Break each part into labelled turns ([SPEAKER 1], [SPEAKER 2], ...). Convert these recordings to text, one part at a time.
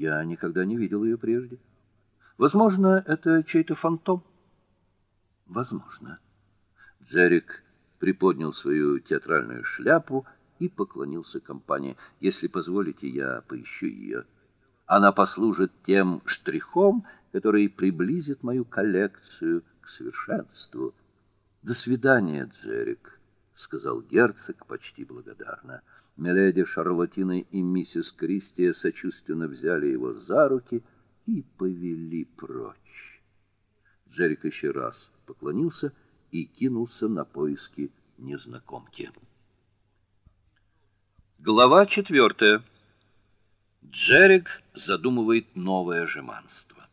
[SPEAKER 1] Я никогда не видел ее прежде. Возможно, это чей-то фантом. Возможно. Джерик приподнял свою театральную шляпу и поклонился компании. Если позволите, я поищу ее. Она послужит тем штрихом, который приблизит мою коллекцию к совершенству. До свидания, Джерик, сказал герцог почти благодарно. Миледи Шарлотина и миссис Кристия сочувственно взяли его за руки и повели прочь. Джерик еще раз поклонился и кинулся на поиски незнакомки. Глава четвертая. Джерик задумывает новое жеманство.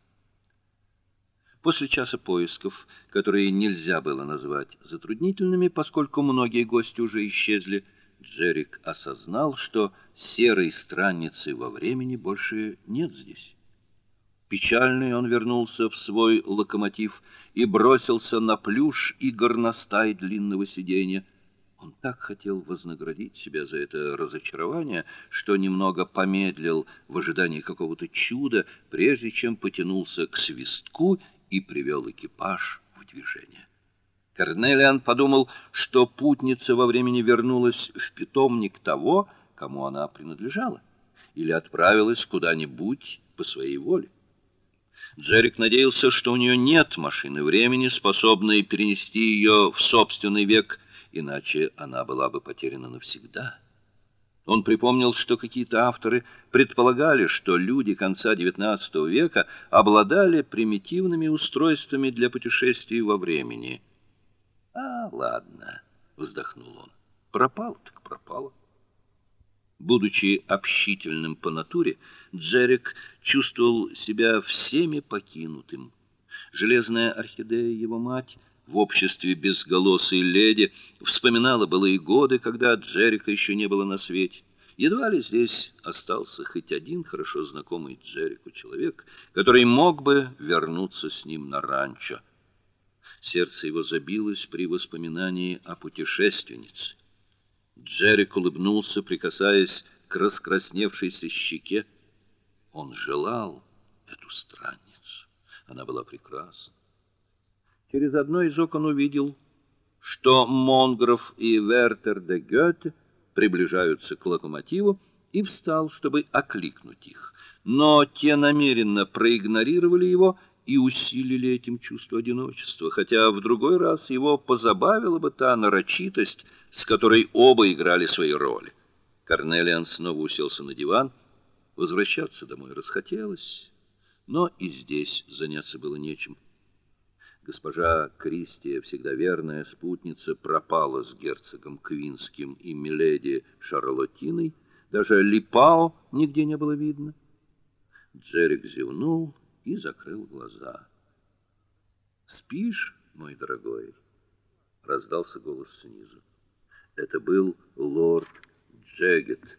[SPEAKER 1] После часа поисков, которые нельзя было назвать затруднительными, поскольку многие гости уже исчезли, Джерик осознал, что серой странницы во времени больше нет здесь. Печальный он вернулся в свой локомотив и бросился на плюш и горностай длинного сиденья. Он так хотел вознаградить себя за это разочарование, что немного помедлил в ожидании какого-то чуда, прежде чем потянулся к свистку и привел экипаж в движение. Корнелиан подумал, что путница во времени вернулась в питомник того, кому она принадлежала, или отправилась куда-нибудь по своей воле. Джерик надеялся, что у нее нет машины времени, способной перенести ее в собственный век, иначе она была бы потеряна навсегда. Он припомнил, что какие-то авторы предполагали, что люди конца XIX века обладали примитивными устройствами для путешествий во времени. А, ладно, вздохнул он. Пропал так пропало. Будучи общительным по натуре, Джерик чувствовал себя всеми покинутым. Железная орхидея его мать в обществе безголосой леди вспоминала былые годы, когда Джерика еще не было на свете. Едва ли здесь остался хоть один хорошо знакомый Джерику человек, который мог бы вернуться с ним на ранчо. Сердце его забилось при воспоминании о путешественнице. Джерик улыбнулся, прикасаясь к раскрасневшейся щеке. Он желал эту странницу. Она была прекрасна. Через одно из окон увидел, что Монгров и Вертер де Гёте приближаются к локомотиву, и встал, чтобы окликнуть их. Но те намеренно проигнорировали его и усилили этим чувство одиночества, хотя в другой раз его позабавила бы та нарочитость, с которой оба играли свои роли. Корнелиан снова уселся на диван. Возвращаться домой расхотелось, но и здесь заняться было нечем. Госпожа Кристия, всегда верная спутница, пропала с герцогом Квинским и миледи Шарлотиной, даже Липао нигде не было видно. Джерик зевнул и закрыл глаза. "Спишь, мой дорогой?" раздался голос снизу. Это был лорд Джегет.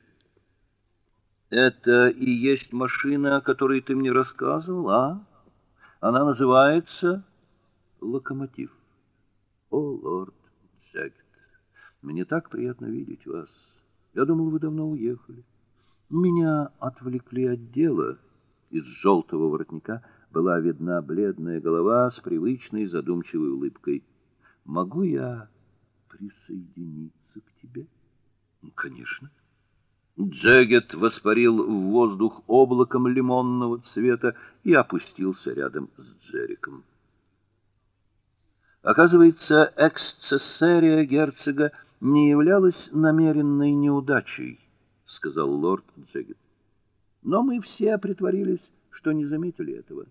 [SPEAKER 1] Это и есть машина, о которой ты мне рассказывал, а? Она называется локомотив. О, лорд Джегет, мне так приятно видеть вас. Я думал, вы давно уехали. Меня отвлекли от дела. Из желтого воротника была видна бледная голова с привычной задумчивой улыбкой. Могу я присоединиться к тебе? Ну, конечно. Джегет воспарил в воздух облаком лимонного цвета и опустился рядом с Джериком. Оказывается, эксцессерия герцога не являлась намеренной неудачей, сказал лорд Джегет. Но мы все притворились, что не заметили этого.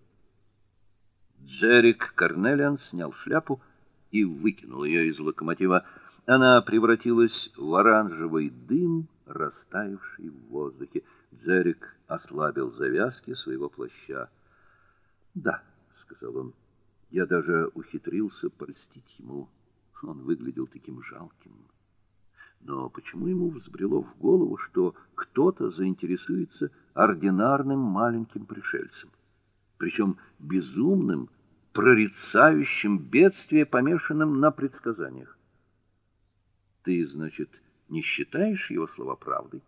[SPEAKER 1] Джерик Карнелиан снял шляпу и выкинул ее из локомотива. Она превратилась в оранжевый дым, растаявший в воздухе. Джерик ослабил завязки своего плаща. "Да", сказал он. "Я даже ухитрился простить ему. Он выглядел таким жалким". Но почему ему взбрело в голову, что кто-то заинтересуется ординарным маленьким пришельцем, причем безумным, прорицающим бедствие, помешанным на предсказаниях? Ты, значит, не считаешь его слова правдой?